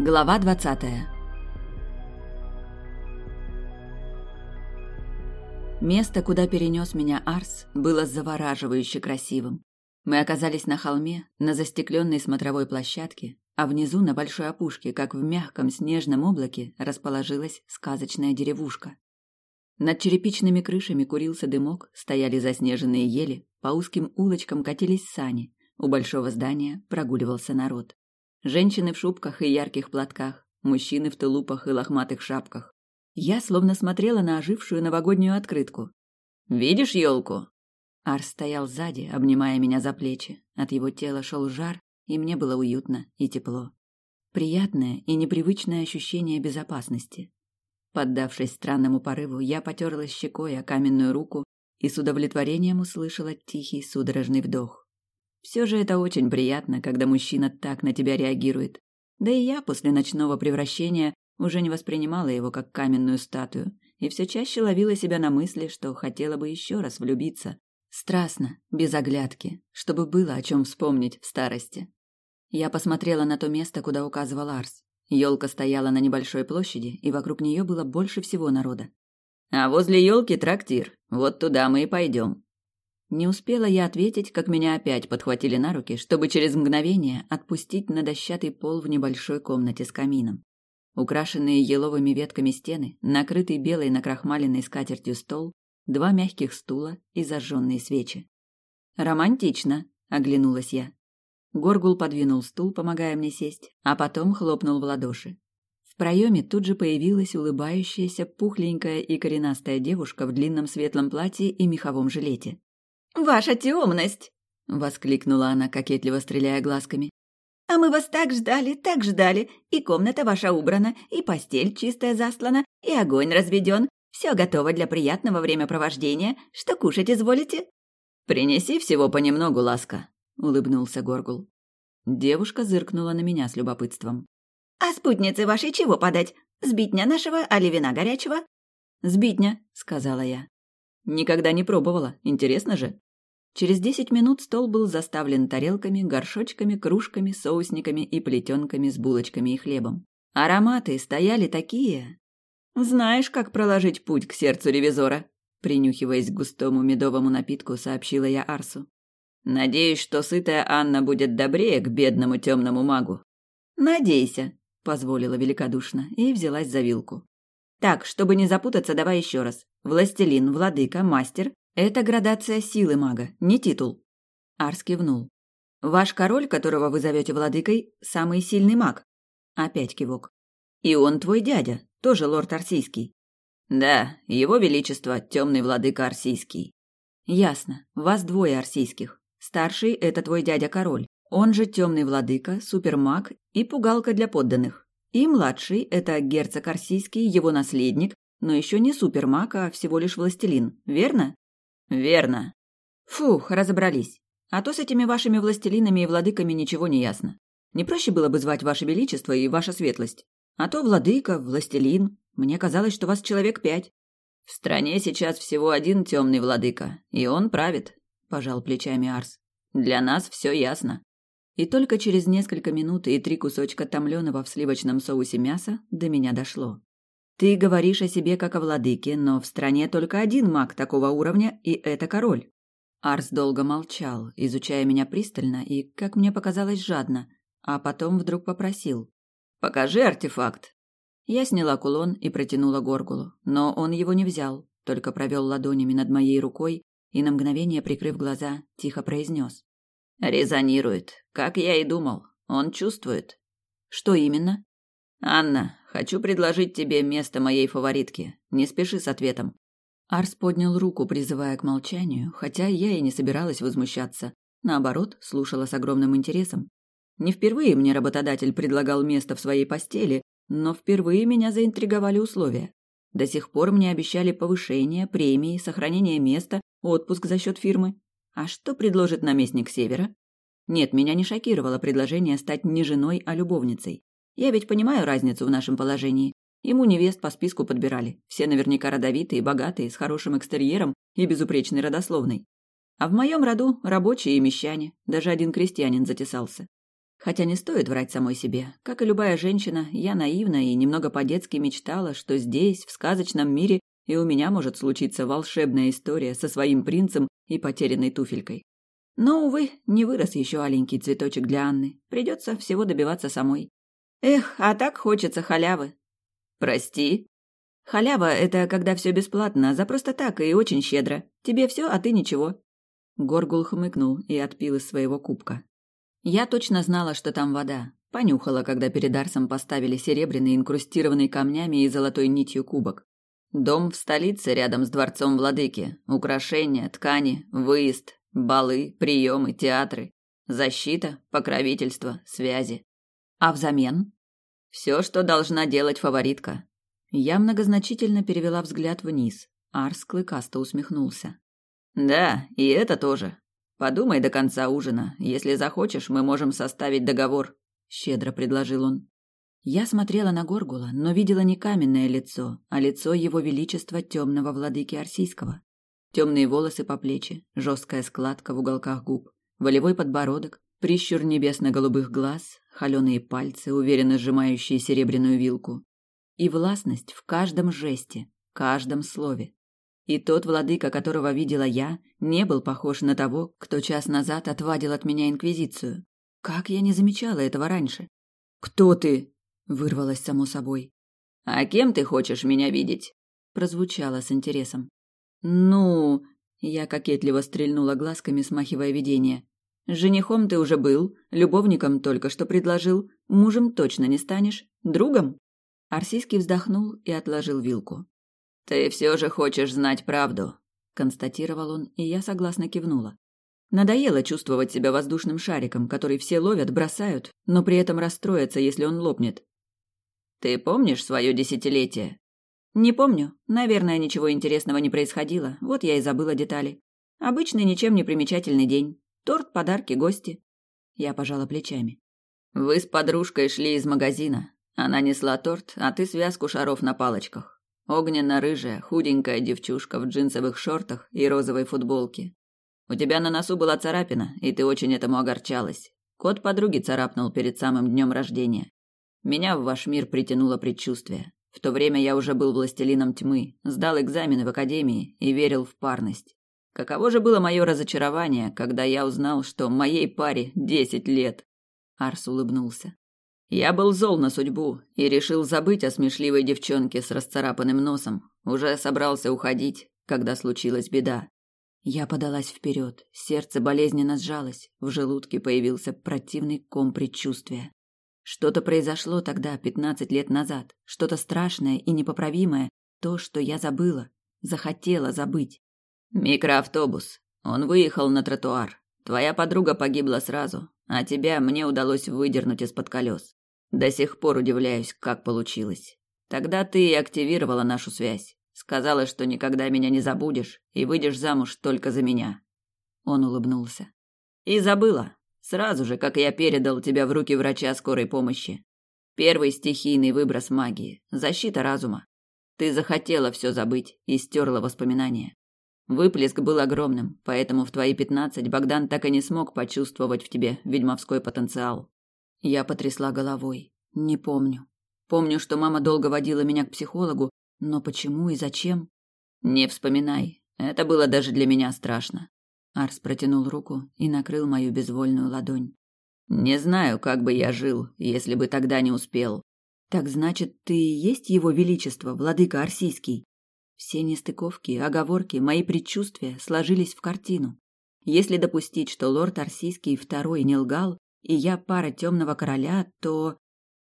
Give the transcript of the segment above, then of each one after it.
Глава двадцатая Место, куда перенес меня Арс, было завораживающе красивым. Мы оказались на холме, на застекленной смотровой площадке, а внизу на большой опушке, как в мягком снежном облаке, расположилась сказочная деревушка. Над черепичными крышами курился дымок, стояли заснеженные ели, по узким улочкам катились сани, у большого здания прогуливался народ. Женщины в шубках и ярких платках, мужчины в тулупах и лохматых шапках. Я словно смотрела на ожившую новогоднюю открытку. «Видишь елку?» Арс стоял сзади, обнимая меня за плечи. От его тела шел жар, и мне было уютно и тепло. Приятное и непривычное ощущение безопасности. Поддавшись странному порыву, я потерлась щекой о каменную руку и с удовлетворением услышала тихий судорожный вдох. Все же это очень приятно, когда мужчина так на тебя реагирует. Да и я после ночного превращения уже не воспринимала его как каменную статую и все чаще ловила себя на мысли, что хотела бы еще раз влюбиться. Страстно, без оглядки, чтобы было о чем вспомнить в старости. Я посмотрела на то место, куда указывал Арс. Елка стояла на небольшой площади, и вокруг нее было больше всего народа. «А возле елки трактир. Вот туда мы и пойдем», не успела я ответить, как меня опять подхватили на руки, чтобы через мгновение отпустить на дощатый пол в небольшой комнате с камином. Украшенные еловыми ветками стены, накрытый белой накрахмаленной скатертью стол, два мягких стула и зажженные свечи. «Романтично», — оглянулась я. Горгул подвинул стул, помогая мне сесть, а потом хлопнул в ладоши. В проеме тут же появилась улыбающаяся, пухленькая и коренастая девушка в длинном светлом платье и меховом жилете. «Ваша темность!» — воскликнула она, кокетливо стреляя глазками. «А мы вас так ждали, так ждали, и комната ваша убрана, и постель чистая заслана, и огонь разведен. Все готово для приятного времяпровождения. Что кушать изволите?» «Принеси всего понемногу, ласка», — улыбнулся Горгул. Девушка зыркнула на меня с любопытством. «А спутнице вашей чего подать? Сбитня нашего, али вина горячего?» «Сбитня», — сказала я. «Никогда не пробовала. Интересно же?» Через десять минут стол был заставлен тарелками, горшочками, кружками, соусниками и плетенками с булочками и хлебом. Ароматы стояли такие. «Знаешь, как проложить путь к сердцу ревизора?» Принюхиваясь к густому медовому напитку, сообщила я Арсу. «Надеюсь, что сытая Анна будет добрее к бедному темному магу». «Надейся», — позволила великодушно и взялась за вилку. «Так, чтобы не запутаться, давай еще раз. Властелин, владыка, мастер, это градация силы мага, не титул. Арс кивнул. Ваш король, которого вы зовете владыкой, самый сильный маг. Опять кивок. И он твой дядя, тоже лорд Арсийский. Да, его величество, темный владыка Арсийский. Ясно. Вас двое арсийских. Старший – это твой дядя-король. Он же темный владыка, супермаг и пугалка для подданных. И младший – это герцог Арсийский, его наследник, но еще не супермаг, а всего лишь властелин. Верно? Верно. Фух, разобрались. А то с этими вашими властелинами и владыками ничего не ясно. Не проще было бы звать ваше величество и ваша светлость. А то владыка, властелин. Мне казалось, что вас человек пять. В стране сейчас всего один темный владыка, и он правит, пожал плечами Арс. Для нас все ясно. И только через несколько минут и три кусочка томленого в сливочном соусе мяса до меня дошло. Ты говоришь о себе как о владыке, но в стране только один маг такого уровня, и это король. Арс долго молчал, изучая меня пристально и, как мне показалось, жадно, а потом вдруг попросил. «Покажи артефакт». Я сняла кулон и протянула Горгулу, но он его не взял, только провел ладонями над моей рукой и на мгновение, прикрыв глаза, тихо произнес. «Резонирует, как я и думал. Он чувствует». «Что именно?» «Анна, хочу предложить тебе место моей фаворитки. Не спеши с ответом». Арс поднял руку, призывая к молчанию, хотя я и не собиралась возмущаться. Наоборот, слушала с огромным интересом. Не впервые мне работодатель предлагал место в своей постели, но впервые меня заинтриговали условия. До сих пор мне обещали повышение, премии, сохранение места, отпуск за счет фирмы. А что предложит наместник Севера? Нет, меня не шокировало предложение стать не женой, а любовницей. Я ведь понимаю разницу в нашем положении. Ему невест по списку подбирали. Все наверняка родовитые, богатые, с хорошим экстерьером и безупречной родословной. А в моем роду рабочие и мещане. Даже один крестьянин затесался. Хотя не стоит врать самой себе. Как и любая женщина, я наивна и немного по-детски мечтала, что здесь, в сказочном мире, и у меня может случиться волшебная история со своим принцем и потерянной туфелькой. Но, увы, не вырос еще аленький цветочек для Анны. Придется всего добиваться самой. Эх, а так хочется халявы. Прости. Халява — это когда все бесплатно, за просто так и очень щедро. Тебе все, а ты ничего. Горгул хмыкнул и отпил из своего кубка. Я точно знала, что там вода. Понюхала, когда перед Арсом поставили серебряный, инкрустированный камнями и золотой нитью кубок. Дом в столице рядом с дворцом владыки. Украшения, ткани, выезд, балы, приемы, театры. Защита, покровительство, связи. А взамен? Все, что должна делать фаворитка. Я многозначительно перевела взгляд вниз. Арс клыкасто усмехнулся. Да, и это тоже. Подумай до конца ужина. Если захочешь, мы можем составить договор, щедро предложил он. Я смотрела на Горгула, но видела не каменное лицо, а лицо его величества темного владыки Арсийского. Темные волосы по плечи, жесткая складка в уголках губ, волевой подбородок, прищур небесно-голубых глаз, холеные пальцы, уверенно сжимающие серебряную вилку, и властность в каждом жесте, каждом слове. И тот владыка, которого видела я, не был похож на того, кто час назад отвадил от меня инквизицию. Как я не замечала этого раньше? «Кто ты?» — вырвалось само собой. «А кем ты хочешь меня видеть?» — прозвучало с интересом. «Ну...» — я кокетливо стрельнула глазками, смахивая видение. «Женихом ты уже был, любовником только что предложил, мужем точно не станешь, другом?» Арсийский вздохнул и отложил вилку. «Ты все же хочешь знать правду», — констатировал он, и я согласно кивнула. Надоело чувствовать себя воздушным шариком, который все ловят, бросают, но при этом расстроятся, если он лопнет. «Ты помнишь свое десятилетие?» «Не помню. Наверное, ничего интересного не происходило. Вот я и забыла детали. Обычный, ничем не примечательный день. Торт, подарки, гости». Я пожала плечами. «Вы с подружкой шли из магазина. Она несла торт, а ты связку шаров на палочках. Огненно-рыжая, худенькая девчушка в джинсовых шортах и розовой футболке. У тебя на носу была царапина, и ты очень этому огорчалась. Кот подруги царапнул перед самым днем рождения. Меня в ваш мир притянуло предчувствие. В то время я уже был властелином тьмы, сдал экзамены в академии и верил в парность. Каково же было мое разочарование, когда я узнал, что моей паре десять лет. Арс улыбнулся. Я был зол на судьбу и решил забыть о смешливой девчонке с расцарапанным носом. Уже собрался уходить, когда случилась беда. Я подалась вперед, сердце болезненно сжалось, в желудке появился противный ком предчувствия. Что-то произошло тогда, пятнадцать лет назад, что-то страшное и непоправимое, то, что я забыла, захотела забыть. Микроавтобус. Он выехал на тротуар. Твоя подруга погибла сразу, а тебя мне удалось выдернуть из-под колес. До сих пор удивляюсь, как получилось. Тогда ты и активировала нашу связь. Сказала, что никогда меня не забудешь и выйдешь замуж только за меня. Он улыбнулся. И забыла. Сразу же, как я передал тебя в руки врача скорой помощи. Первый стихийный выброс магии, защита разума. Ты захотела все забыть и стерла воспоминания. Выплеск был огромным, поэтому в твои пятнадцать Богдан так и не смог почувствовать в тебе ведьмовской потенциал. Я потрясла головой. Не помню. Помню, что мама долго водила меня к психологу, но почему и зачем? Не вспоминай. Это было даже для меня страшно. Арс протянул руку и накрыл мою безвольную ладонь. Не знаю, как бы я жил, если бы тогда не успел. Так значит, ты и есть его величество, владыка Арсийский? Все нестыковки, оговорки, мои предчувствия сложились в картину. Если допустить, что лорд Арсийский второй не лгал, и я пара темного короля, то...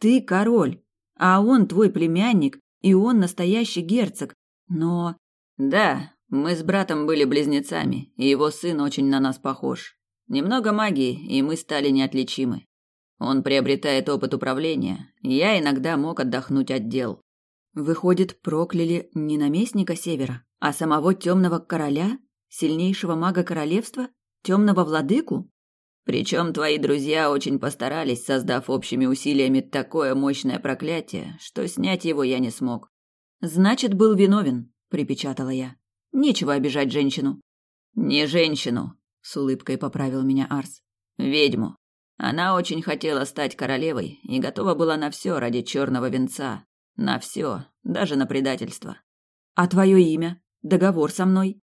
Ты король, а он твой племянник, и он настоящий герцог. Но... Да, мы с братом были близнецами, и его сын очень на нас похож. Немного магии, и мы стали неотличимы. Он приобретает опыт управления, я иногда мог отдохнуть от дел. Выходит, прокляли не наместника Севера, а самого темного короля, сильнейшего мага королевства, темного владыку? Причем твои друзья очень постарались, создав общими усилиями такое мощное проклятие, что снять его я не смог. Значит, был виновен, припечатала я. Нечего обижать женщину. Не женщину, с улыбкой поправил меня Арс. Ведьму. Она очень хотела стать королевой и готова была на все ради черного венца. На все, даже на предательство. А твое имя? Договор со мной?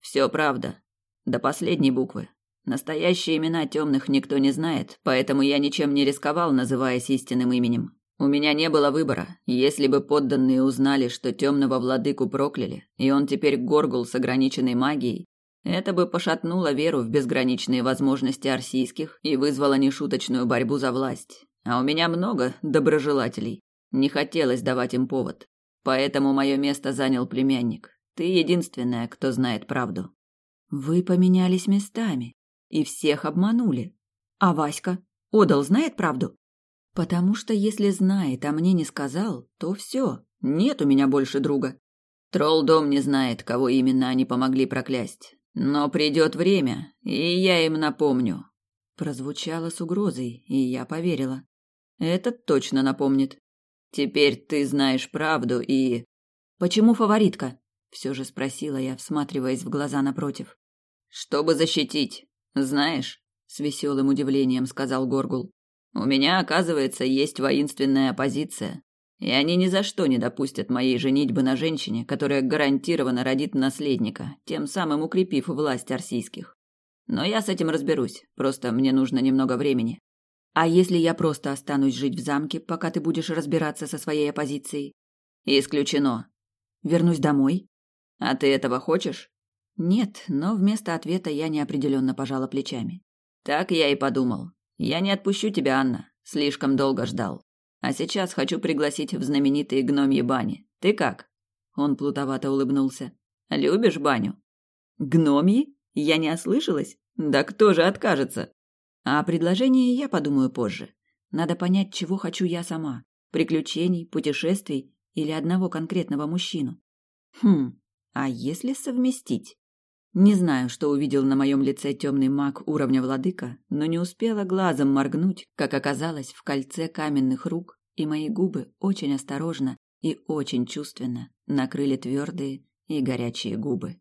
Все правда. До последней буквы. Настоящие имена темных никто не знает, поэтому я ничем не рисковал, называясь истинным именем. У меня не было выбора. Если бы подданные узнали, что темного владыку прокляли, и он теперь горгул с ограниченной магией, это бы пошатнуло веру в безграничные возможности арсийских и вызвало нешуточную борьбу за власть. А у меня много доброжелателей. Не хотелось давать им повод. Поэтому мое место занял племянник. Ты единственная, кто знает правду. Вы поменялись местами и всех обманули. А Васька? Одал знает правду? Потому что если знает, а мне не сказал, то все, нет у меня больше друга. Тролл-дом не знает, кого именно они помогли проклясть. Но придет время, и я им напомню. Прозвучало с угрозой, и я поверила. Этот точно напомнит. Теперь ты знаешь правду и... Почему фаворитка? Все же спросила я, всматриваясь в глаза напротив. Чтобы защитить. Знаешь, с веселым удивлением сказал Горгул. У меня, оказывается, есть воинственная оппозиция, и они ни за что не допустят моей женитьбы на женщине, которая гарантированно родит наследника, тем самым укрепив власть арсийских. Но я с этим разберусь, просто мне нужно немного времени. А если я просто останусь жить в замке, пока ты будешь разбираться со своей оппозицией? Исключено. Вернусь домой? А ты этого хочешь? Нет, но вместо ответа я неопределенно пожала плечами. Так я и подумал. Я не отпущу тебя, Анна. Слишком долго ждал. А сейчас хочу пригласить в знаменитые гномьи бани. Ты как? Он плутовато улыбнулся. Любишь баню? Гномьи? Я не ослышалась? Да кто же откажется? А о предложении я подумаю позже. Надо понять, чего хочу я сама. Приключений, путешествий или одного конкретного мужчину. Хм, а если совместить? Не знаю, что увидел на моем лице темный маг уровня владыка, но не успела глазом моргнуть, как оказалось в кольце каменных рук, и мои губы очень осторожно и очень чувственно накрыли твердые и горячие губы.